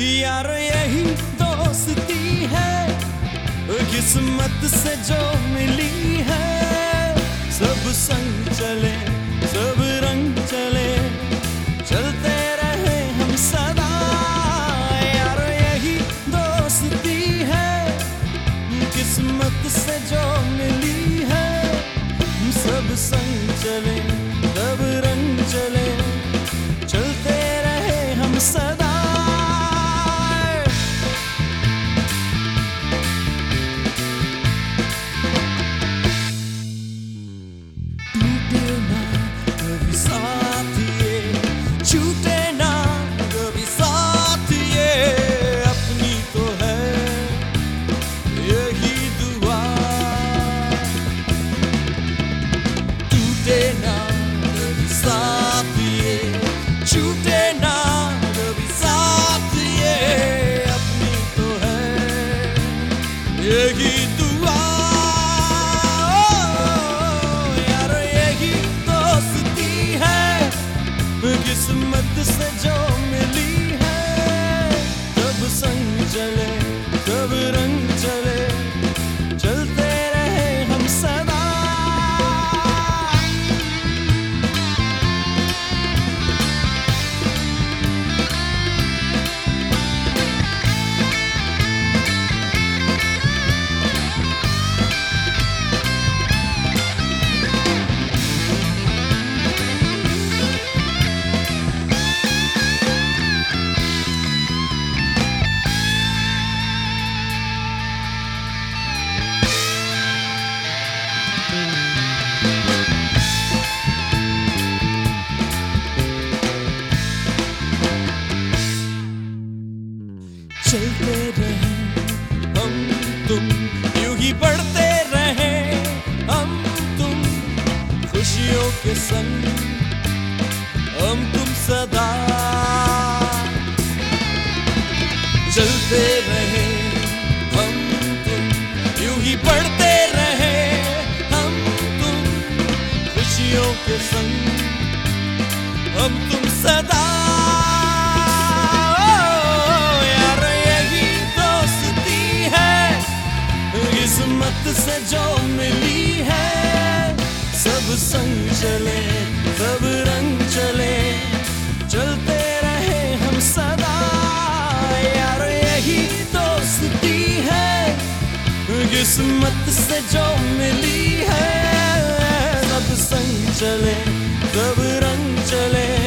यार यही दोस्ती है। किस्मत से जो मिली है। सब संग चले सब किस्मत से तुम यूँ ही बढ़ते रहे। हम तुम खुशियों के संग, हम तुम सदा चलते रहे। हम तुम यूँ ही बढ़ते रहे। हम तुम खुशियों के संग, हम तुम किस्मत से जो मिली है, सब संग चले, सब रंग चले, चलते रहे हम सदा। यार, यही दोस्ती है, किस्मत से जो मिली है, सब संग चले, सब रंग चले।